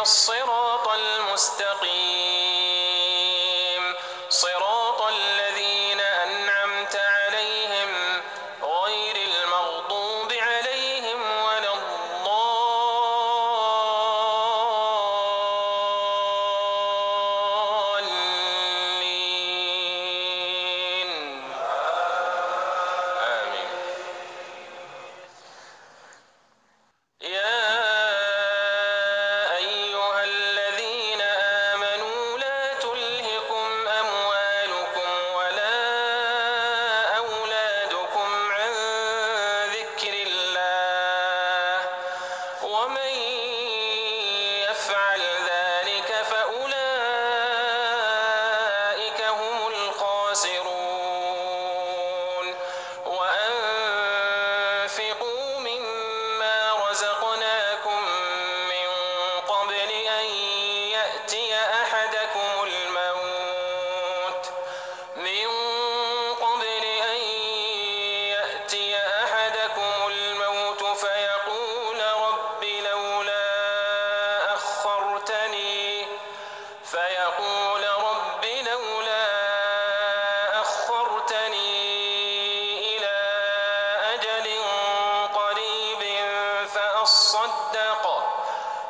financeiro ومن يفعل ذلك فأولئك هم الخاسرون.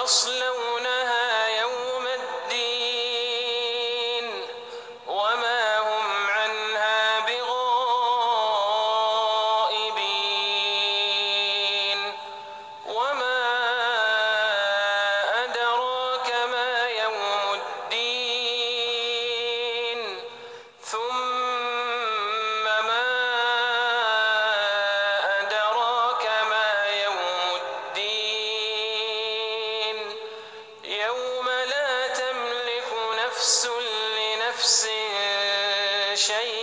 要是 شيء